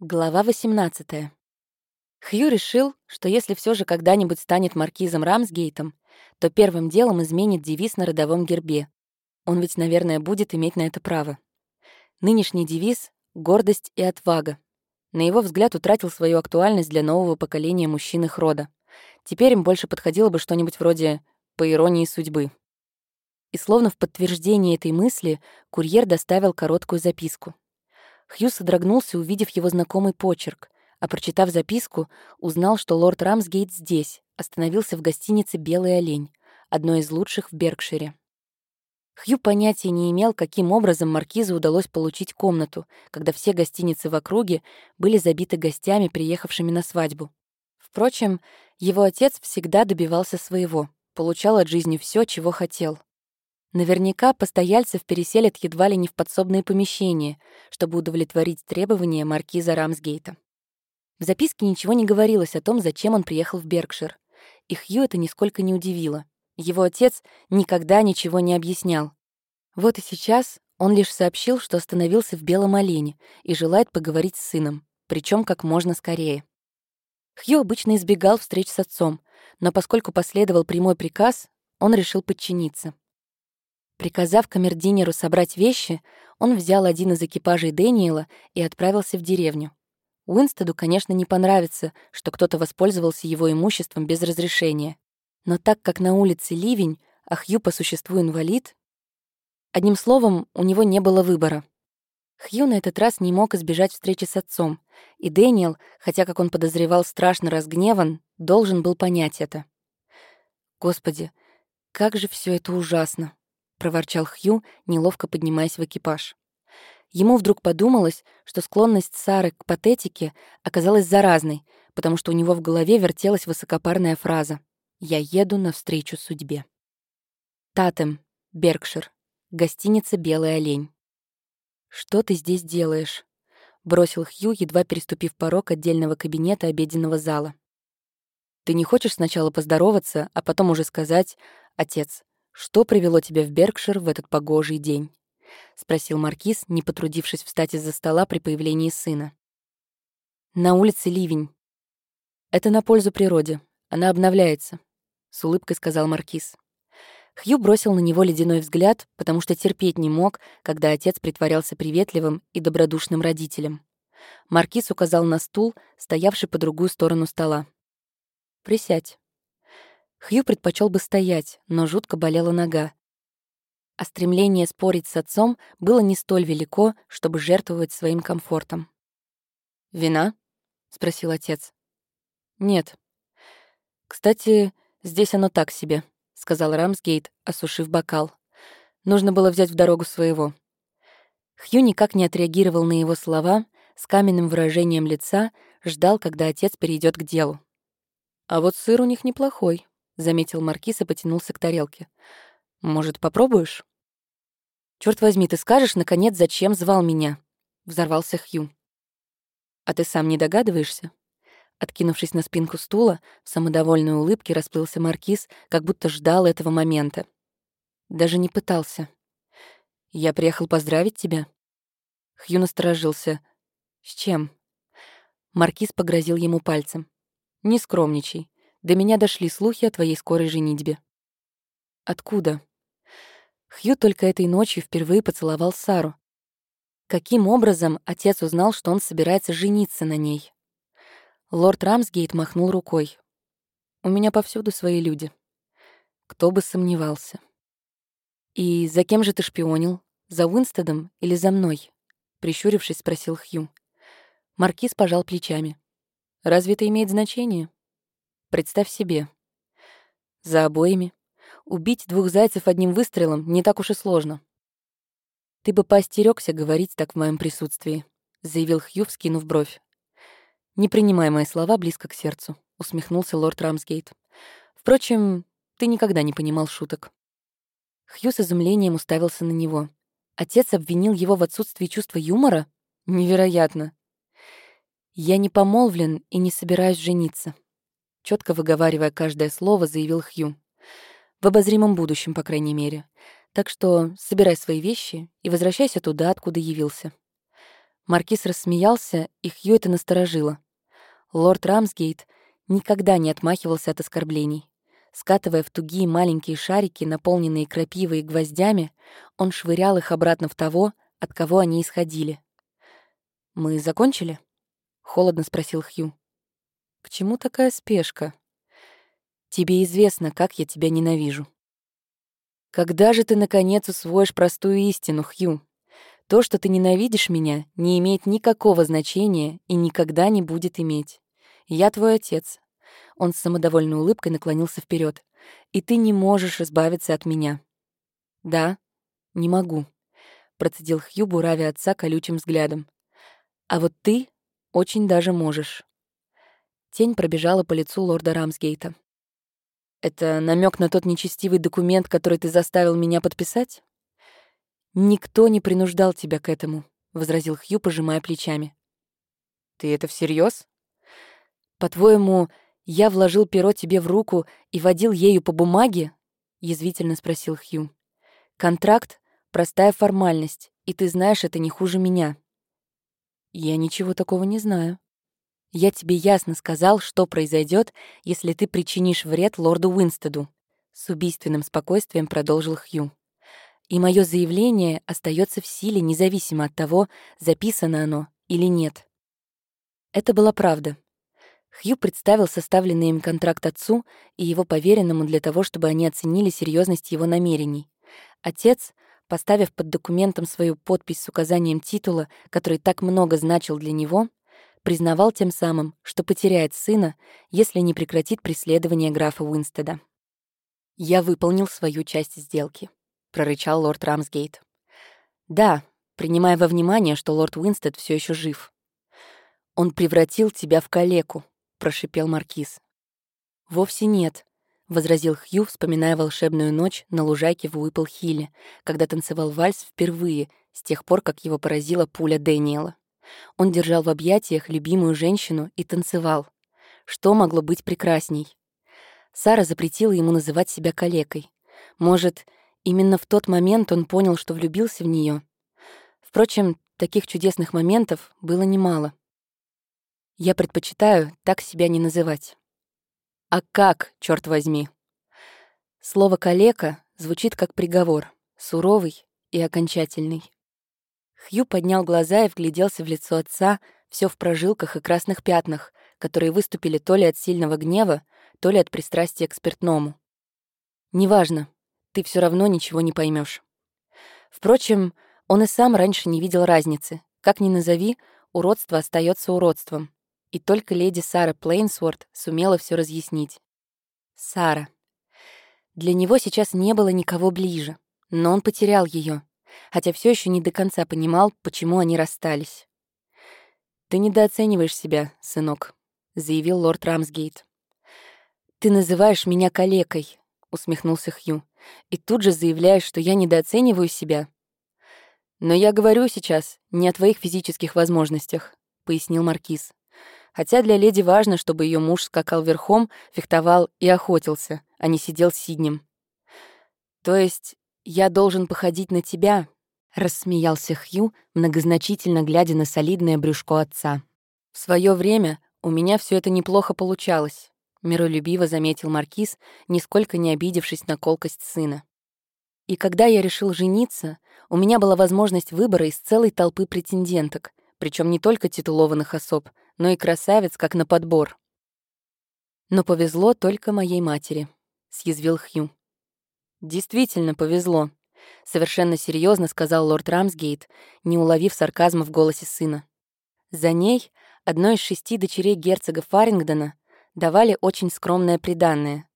Глава 18. Хью решил, что если все же когда-нибудь станет маркизом Рамсгейтом, то первым делом изменит девиз на родовом гербе. Он ведь, наверное, будет иметь на это право. Нынешний девиз — гордость и отвага. На его взгляд утратил свою актуальность для нового поколения мужчин их рода. Теперь им больше подходило бы что-нибудь вроде «по иронии судьбы». И словно в подтверждение этой мысли курьер доставил короткую записку. Хью содрогнулся, увидев его знакомый почерк, а, прочитав записку, узнал, что лорд Рамсгейт здесь, остановился в гостинице «Белый олень», одной из лучших в Беркшире. Хью понятия не имел, каким образом маркизу удалось получить комнату, когда все гостиницы в округе были забиты гостями, приехавшими на свадьбу. Впрочем, его отец всегда добивался своего, получал от жизни все, чего хотел. Наверняка постояльцев переселят едва ли не в подсобные помещения, чтобы удовлетворить требования маркиза Рамсгейта. В записке ничего не говорилось о том, зачем он приехал в Беркшир. И Хью это нисколько не удивило. Его отец никогда ничего не объяснял. Вот и сейчас он лишь сообщил, что остановился в Белом олене и желает поговорить с сыном, причем как можно скорее. Хью обычно избегал встреч с отцом, но поскольку последовал прямой приказ, он решил подчиниться. Приказав камердинеру собрать вещи, он взял один из экипажей Дэниела и отправился в деревню. Уинстеду, конечно, не понравится, что кто-то воспользовался его имуществом без разрешения. Но так как на улице ливень, а Хью по существу инвалид... Одним словом, у него не было выбора. Хью на этот раз не мог избежать встречи с отцом, и Дэниел, хотя, как он подозревал, страшно разгневан, должен был понять это. Господи, как же все это ужасно. — проворчал Хью, неловко поднимаясь в экипаж. Ему вдруг подумалось, что склонность Сары к патетике оказалась заразной, потому что у него в голове вертелась высокопарная фраза «Я еду навстречу судьбе». Татем, Беркшир, гостиница «Белый олень». «Что ты здесь делаешь?» — бросил Хью, едва переступив порог отдельного кабинета обеденного зала. «Ты не хочешь сначала поздороваться, а потом уже сказать, отец, «Что привело тебя в Беркшир в этот погожий день?» — спросил Маркиз, не потрудившись встать из-за стола при появлении сына. «На улице ливень. Это на пользу природе. Она обновляется», — с улыбкой сказал Маркиз. Хью бросил на него ледяной взгляд, потому что терпеть не мог, когда отец притворялся приветливым и добродушным родителем. Маркиз указал на стул, стоявший по другую сторону стола. «Присядь». Хью предпочел бы стоять, но жутко болела нога. А стремление спорить с отцом было не столь велико, чтобы жертвовать своим комфортом. «Вина?» — спросил отец. «Нет». «Кстати, здесь оно так себе», — сказал Рамсгейт, осушив бокал. «Нужно было взять в дорогу своего». Хью никак не отреагировал на его слова, с каменным выражением лица ждал, когда отец перейдет к делу. «А вот сыр у них неплохой», заметил маркиз и потянулся к тарелке. Может, попробуешь? Черт возьми, ты скажешь, наконец, зачем звал меня? Взорвался Хью. А ты сам не догадываешься? Откинувшись на спинку стула, в самодовольной улыбке расплылся маркиз, как будто ждал этого момента. Даже не пытался. Я приехал поздравить тебя. Хью насторожился. С чем? Маркиз погрозил ему пальцем. Не скромничай. До меня дошли слухи о твоей скорой женитьбе». «Откуда?» Хью только этой ночью впервые поцеловал Сару. Каким образом отец узнал, что он собирается жениться на ней? Лорд Рамсгейт махнул рукой. «У меня повсюду свои люди. Кто бы сомневался». «И за кем же ты шпионил? За Уинстедом или за мной?» Прищурившись, спросил Хью. Маркиз пожал плечами. «Разве это имеет значение?» Представь себе. За обоими. Убить двух зайцев одним выстрелом не так уж и сложно. «Ты бы поостерёгся говорить так в моем присутствии», — заявил Хью, вскинув бровь. «Не принимай мои слова близко к сердцу», — усмехнулся лорд Рамсгейт. «Впрочем, ты никогда не понимал шуток». Хью с изумлением уставился на него. Отец обвинил его в отсутствии чувства юмора? Невероятно. «Я не помолвлен и не собираюсь жениться», четко выговаривая каждое слово, заявил Хью. В обозримом будущем, по крайней мере. Так что собирай свои вещи и возвращайся туда, откуда явился. Маркиз рассмеялся, и Хью это насторожило. Лорд Рамсгейт никогда не отмахивался от оскорблений. Скатывая в тугие маленькие шарики, наполненные крапивой и гвоздями, он швырял их обратно в того, от кого они исходили. «Мы закончили?» — холодно спросил Хью. «К чему такая спешка? Тебе известно, как я тебя ненавижу». «Когда же ты, наконец, усвоишь простую истину, Хью? То, что ты ненавидишь меня, не имеет никакого значения и никогда не будет иметь. Я твой отец, он с самодовольной улыбкой наклонился вперед. «И ты не можешь избавиться от меня». «Да, не могу», — процедил Хью, буравя отца колючим взглядом. «А вот ты очень даже можешь». Тень пробежала по лицу лорда Рамсгейта. «Это намек на тот нечестивый документ, который ты заставил меня подписать?» «Никто не принуждал тебя к этому», — возразил Хью, пожимая плечами. «Ты это всерьез? «По-твоему, «Я вложил перо тебе в руку и водил ею по бумаге?» — язвительно спросил Хью. «Контракт — простая формальность, и ты знаешь это не хуже меня». «Я ничего такого не знаю». «Я тебе ясно сказал, что произойдет, если ты причинишь вред лорду Уинстеду», — с убийственным спокойствием продолжил Хью. «И мое заявление остается в силе независимо от того, записано оно или нет». Это была правда. Хью представил составленный им контракт отцу и его поверенному для того, чтобы они оценили серьезность его намерений. Отец, поставив под документом свою подпись с указанием титула, который так много значил для него, признавал тем самым, что потеряет сына, если не прекратит преследование графа Уинстеда. «Я выполнил свою часть сделки», — прорычал лорд Рамсгейт. «Да, принимая во внимание, что лорд Уинстед все еще жив. Он превратил тебя в калеку, — прошипел Маркиз. «Вовсе нет», — возразил Хью, вспоминая волшебную ночь на лужайке в Уиппл-Хилле, когда танцевал вальс впервые, с тех пор, как его поразила пуля Дэниела. Он держал в объятиях любимую женщину и танцевал. Что могло быть прекрасней? Сара запретила ему называть себя калекой. Может, именно в тот момент он понял, что влюбился в нее. Впрочем, таких чудесных моментов было немало. Я предпочитаю так себя не называть. А как, черт возьми? Слово «калека» звучит как приговор, суровый и окончательный. Хью поднял глаза и вгляделся в лицо отца, все в прожилках и красных пятнах, которые выступили то ли от сильного гнева, то ли от пристрастия к спиртному. «Неважно, ты все равно ничего не поймешь. Впрочем, он и сам раньше не видел разницы. Как ни назови, уродство остается уродством. И только леди Сара Плейнсворт сумела все разъяснить. Сара. Для него сейчас не было никого ближе, но он потерял ее, хотя все еще не до конца понимал, почему они расстались. «Ты недооцениваешь себя, сынок», — заявил лорд Рамсгейт. «Ты называешь меня калекой», — усмехнулся Хью, «и тут же заявляешь, что я недооцениваю себя». «Но я говорю сейчас не о твоих физических возможностях», — пояснил Маркиз хотя для леди важно, чтобы ее муж скакал верхом, фехтовал и охотился, а не сидел сиднем. «То есть я должен походить на тебя?» — рассмеялся Хью, многозначительно глядя на солидное брюшко отца. «В свое время у меня все это неплохо получалось», — миролюбиво заметил Маркиз, нисколько не обидевшись на колкость сына. «И когда я решил жениться, у меня была возможность выбора из целой толпы претенденток, причем не только титулованных особ, но и красавец, как на подбор. Но повезло только моей матери, съязвил Хью. Действительно повезло, совершенно серьезно сказал лорд Рамсгейт, не уловив сарказма в голосе сына. За ней, одной из шести дочерей герцога Фарингдона, давали очень скромное приданное.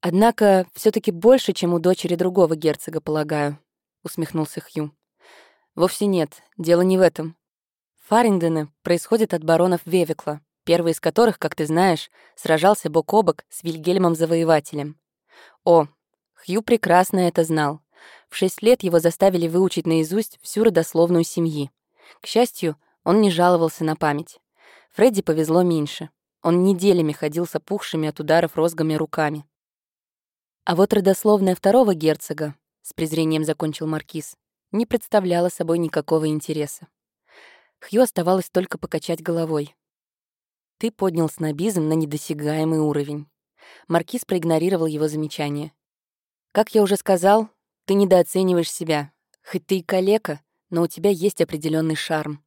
Однако все таки больше, чем у дочери другого герцога, полагаю, усмехнулся Хью. Вовсе нет, дело не в этом. Фарингдены происходят от баронов Вевикла, первый из которых, как ты знаешь, сражался бок о бок с Вильгельмом Завоевателем. О, Хью прекрасно это знал. В шесть лет его заставили выучить наизусть всю родословную семьи. К счастью, он не жаловался на память. Фредди повезло меньше. Он неделями ходил с опухшими от ударов розгами руками. А вот родословная второго герцога, с презрением закончил Маркиз, не представляла собой никакого интереса. Хью оставалось только покачать головой. Ты поднял снобизм на недосягаемый уровень. Маркиз проигнорировал его замечание. Как я уже сказал, ты недооцениваешь себя. Хоть ты и калека, но у тебя есть определенный шарм.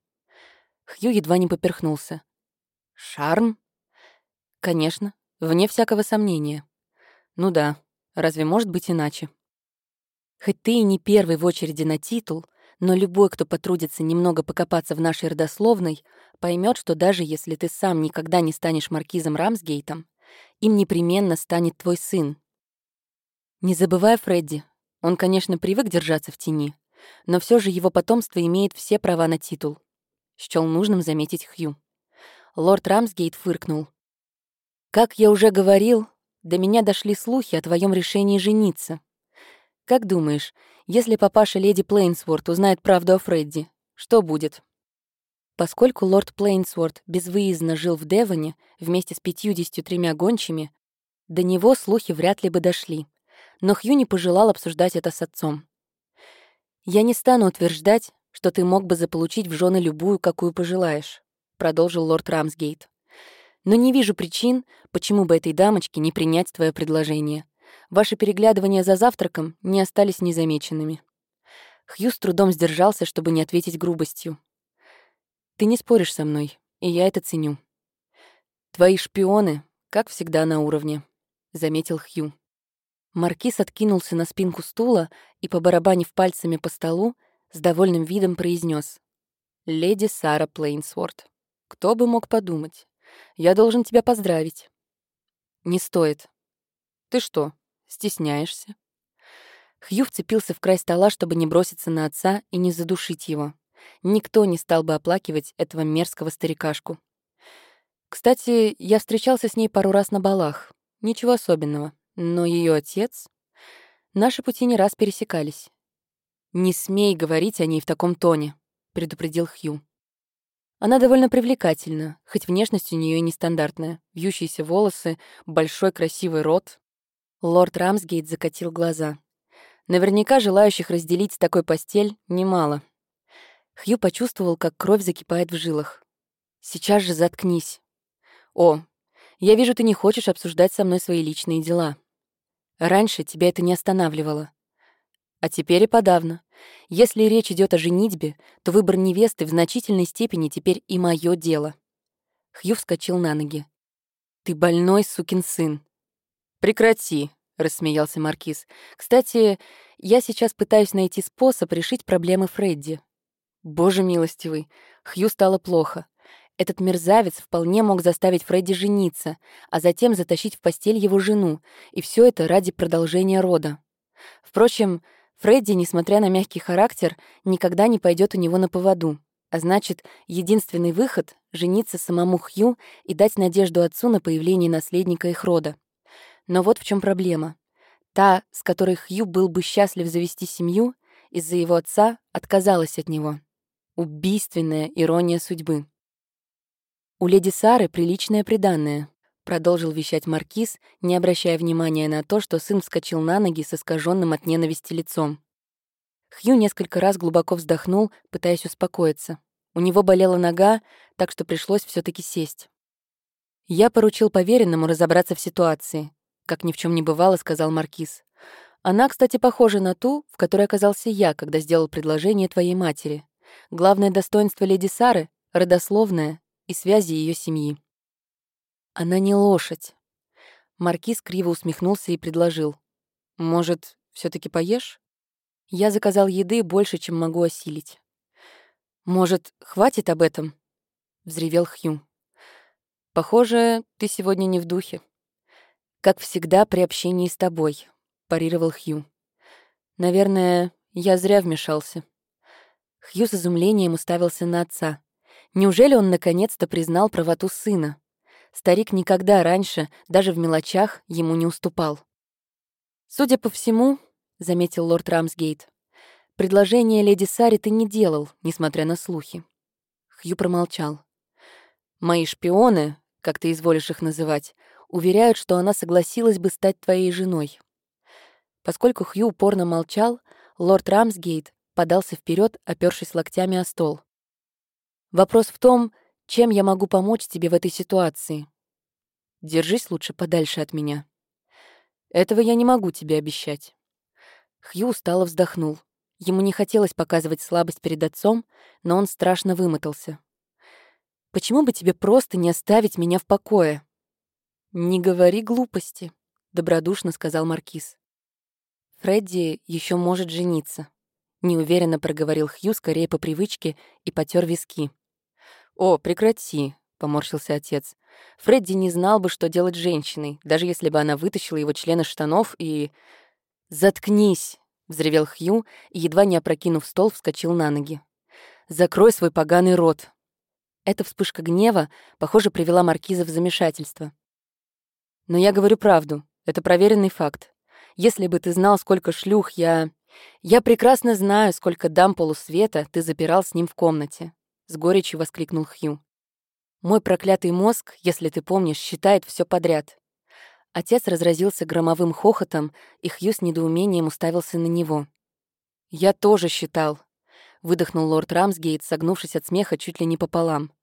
Хью едва не поперхнулся. Шарм? Конечно, вне всякого сомнения. Ну да, разве может быть иначе? Хоть ты и не первый в очереди на титул, но любой, кто потрудится немного покопаться в нашей родословной, поймет, что даже если ты сам никогда не станешь маркизом Рамсгейтом, им непременно станет твой сын. Не забывай Фредди. Он, конечно, привык держаться в тени, но все же его потомство имеет все права на титул. Счел нужным заметить Хью. Лорд Рамсгейт фыркнул. «Как я уже говорил, до меня дошли слухи о твоем решении жениться. Как думаешь, если папаша леди Плейнсворт узнает правду о Фредди, что будет?» Поскольку лорд Плейнсворт безвыездно жил в Девоне вместе с пятьюдесятью тремя гончими, до него слухи вряд ли бы дошли. Но Хью не пожелал обсуждать это с отцом. «Я не стану утверждать, что ты мог бы заполучить в жены любую, какую пожелаешь», — продолжил лорд Рамсгейт. «Но не вижу причин, почему бы этой дамочке не принять твое предложение. Ваши переглядывания за завтраком не остались незамеченными». Хью с трудом сдержался, чтобы не ответить грубостью. Ты не споришь со мной, и я это ценю. Твои шпионы, как всегда, на уровне, заметил Хью. Маркиз откинулся на спинку стула и, побарабанив пальцами по столу, с довольным видом произнес: «Леди Сара Плейнсворт, кто бы мог подумать? Я должен тебя поздравить». «Не стоит. Ты что, стесняешься?» Хью вцепился в край стола, чтобы не броситься на отца и не задушить его. Никто не стал бы оплакивать этого мерзкого старикашку. Кстати, я встречался с ней пару раз на балах. Ничего особенного. Но ее отец... Наши пути не раз пересекались. «Не смей говорить о ней в таком тоне», — предупредил Хью. Она довольно привлекательна, хоть внешность у нее и нестандартная. Вьющиеся волосы, большой красивый рот. Лорд Рамсгейт закатил глаза. Наверняка желающих разделить такой постель немало. Хью почувствовал, как кровь закипает в жилах. «Сейчас же заткнись». «О, я вижу, ты не хочешь обсуждать со мной свои личные дела. Раньше тебя это не останавливало. А теперь и подавно. Если речь идет о женитьбе, то выбор невесты в значительной степени теперь и мое дело». Хью вскочил на ноги. «Ты больной сукин сын». «Прекрати», — рассмеялся Маркиз. «Кстати, я сейчас пытаюсь найти способ решить проблемы Фредди. Боже милостивый, Хью стало плохо. Этот мерзавец вполне мог заставить Фредди жениться, а затем затащить в постель его жену, и все это ради продолжения рода. Впрочем, Фредди, несмотря на мягкий характер, никогда не пойдет у него на поводу. А значит, единственный выход — жениться самому Хью и дать надежду отцу на появление наследника их рода. Но вот в чем проблема. Та, с которой Хью был бы счастлив завести семью, из-за его отца отказалась от него. Убийственная ирония судьбы. «У леди Сары приличное приданное», — продолжил вещать Маркиз, не обращая внимания на то, что сын вскочил на ноги с искаженным от ненависти лицом. Хью несколько раз глубоко вздохнул, пытаясь успокоиться. У него болела нога, так что пришлось все таки сесть. «Я поручил поверенному разобраться в ситуации», — как ни в чем не бывало, сказал Маркиз. «Она, кстати, похожа на ту, в которой оказался я, когда сделал предложение твоей матери. Главное достоинство леди Сары — родословное и связи ее семьи. Она не лошадь. Маркиз криво усмехнулся и предложил. «Может, все таки поешь? Я заказал еды больше, чем могу осилить». «Может, хватит об этом?» — взревел Хью. «Похоже, ты сегодня не в духе». «Как всегда при общении с тобой», — парировал Хью. «Наверное, я зря вмешался». Хью с изумлением уставился на отца. Неужели он наконец-то признал правоту сына? Старик никогда раньше, даже в мелочах, ему не уступал. «Судя по всему», — заметил лорд Рамсгейт, «предложение леди Сари ты не делал, несмотря на слухи». Хью промолчал. «Мои шпионы, как ты изволишь их называть, уверяют, что она согласилась бы стать твоей женой». Поскольку Хью упорно молчал, лорд Рамсгейт подался вперед, опёршись локтями о стол. Вопрос в том, чем я могу помочь тебе в этой ситуации. Держись лучше подальше от меня. Этого я не могу тебе обещать. Хью устало вздохнул. Ему не хотелось показывать слабость перед отцом, но он страшно вымотался. «Почему бы тебе просто не оставить меня в покое?» «Не говори глупости», — добродушно сказал Маркиз. «Фредди еще может жениться», — неуверенно проговорил Хью скорее по привычке и потер виски. «О, прекрати», — поморщился отец. «Фредди не знал бы, что делать женщиной, даже если бы она вытащила его член из штанов и...» «Заткнись!» — взревел Хью и, едва не опрокинув стол, вскочил на ноги. «Закрой свой поганый рот!» Эта вспышка гнева, похоже, привела Маркиза в замешательство. «Но я говорю правду. Это проверенный факт. Если бы ты знал, сколько шлюх я... Я прекрасно знаю, сколько дам полусвета ты запирал с ним в комнате», — с горечью воскликнул Хью. «Мой проклятый мозг, если ты помнишь, считает все подряд. Отец разразился громовым хохотом, и Хью с недоумением уставился на него. «Я тоже считал», — выдохнул лорд Рамсгейт, согнувшись от смеха чуть ли не пополам.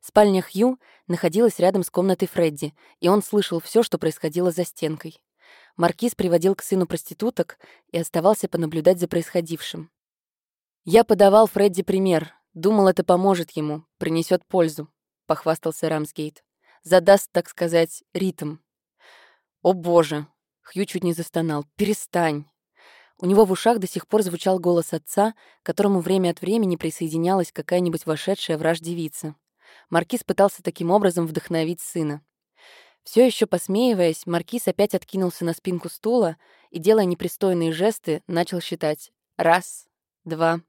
Спальня Хью находилась рядом с комнатой Фредди, и он слышал все, что происходило за стенкой. Маркиз приводил к сыну проституток и оставался понаблюдать за происходившим. «Я подавал Фредди пример. Думал, это поможет ему, принесет пользу», — похвастался Рамсгейт. «Задаст, так сказать, ритм». «О боже!» — Хью чуть не застонал. «Перестань!» У него в ушах до сих пор звучал голос отца, к которому время от времени присоединялась какая-нибудь вошедшая враж девица. Маркиз пытался таким образом вдохновить сына. Все еще посмеиваясь, Маркиз опять откинулся на спинку стула и, делая непристойные жесты, начал считать. Раз, два.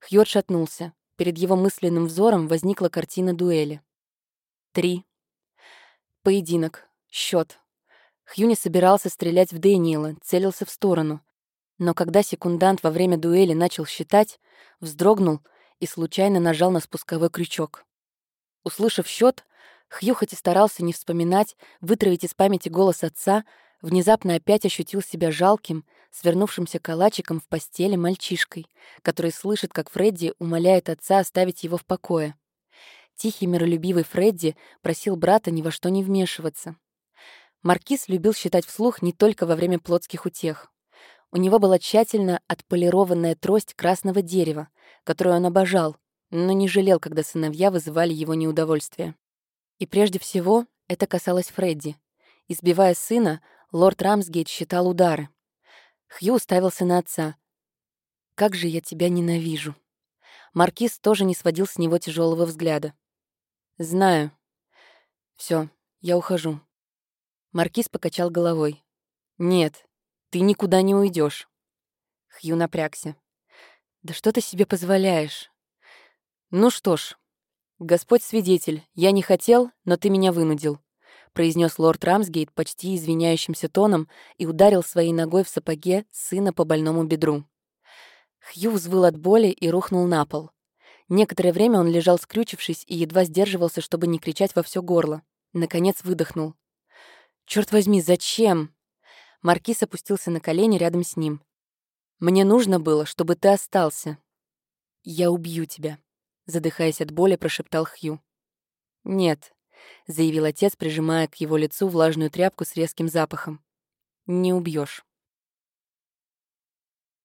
Хью отшатнулся. Перед его мысленным взором возникла картина дуэли. Три. Поединок. Счет. Хью не собирался стрелять в Дэниела, целился в сторону. Но когда секундант во время дуэли начал считать, вздрогнул и случайно нажал на спусковой крючок. Услышав счет, Хью хоть и старался не вспоминать, вытравить из памяти голос отца, внезапно опять ощутил себя жалким, свернувшимся калачиком в постели мальчишкой, который слышит, как Фредди умоляет отца оставить его в покое. Тихий, миролюбивый Фредди просил брата ни во что не вмешиваться. Маркиз любил считать вслух не только во время плотских утех. У него была тщательно отполированная трость красного дерева, которую он обожал, но не жалел, когда сыновья вызывали его неудовольствие. И прежде всего это касалось Фредди. Избивая сына, лорд Рамсгейт считал удары. Хью уставился на отца. «Как же я тебя ненавижу!» Маркиз тоже не сводил с него тяжелого взгляда. «Знаю. Все, я ухожу». Маркиз покачал головой. «Нет, ты никуда не уйдешь. Хью напрягся. «Да что ты себе позволяешь?» «Ну что ж, Господь свидетель, я не хотел, но ты меня вынудил», произнес лорд Рамсгейт почти извиняющимся тоном и ударил своей ногой в сапоге сына по больному бедру. Хью взвыл от боли и рухнул на пол. Некоторое время он лежал скрючившись и едва сдерживался, чтобы не кричать во все горло. Наконец выдохнул. Черт возьми, зачем?» Маркиз опустился на колени рядом с ним. «Мне нужно было, чтобы ты остался». «Я убью тебя», — задыхаясь от боли, прошептал Хью. «Нет», — заявил отец, прижимая к его лицу влажную тряпку с резким запахом. «Не убьешь.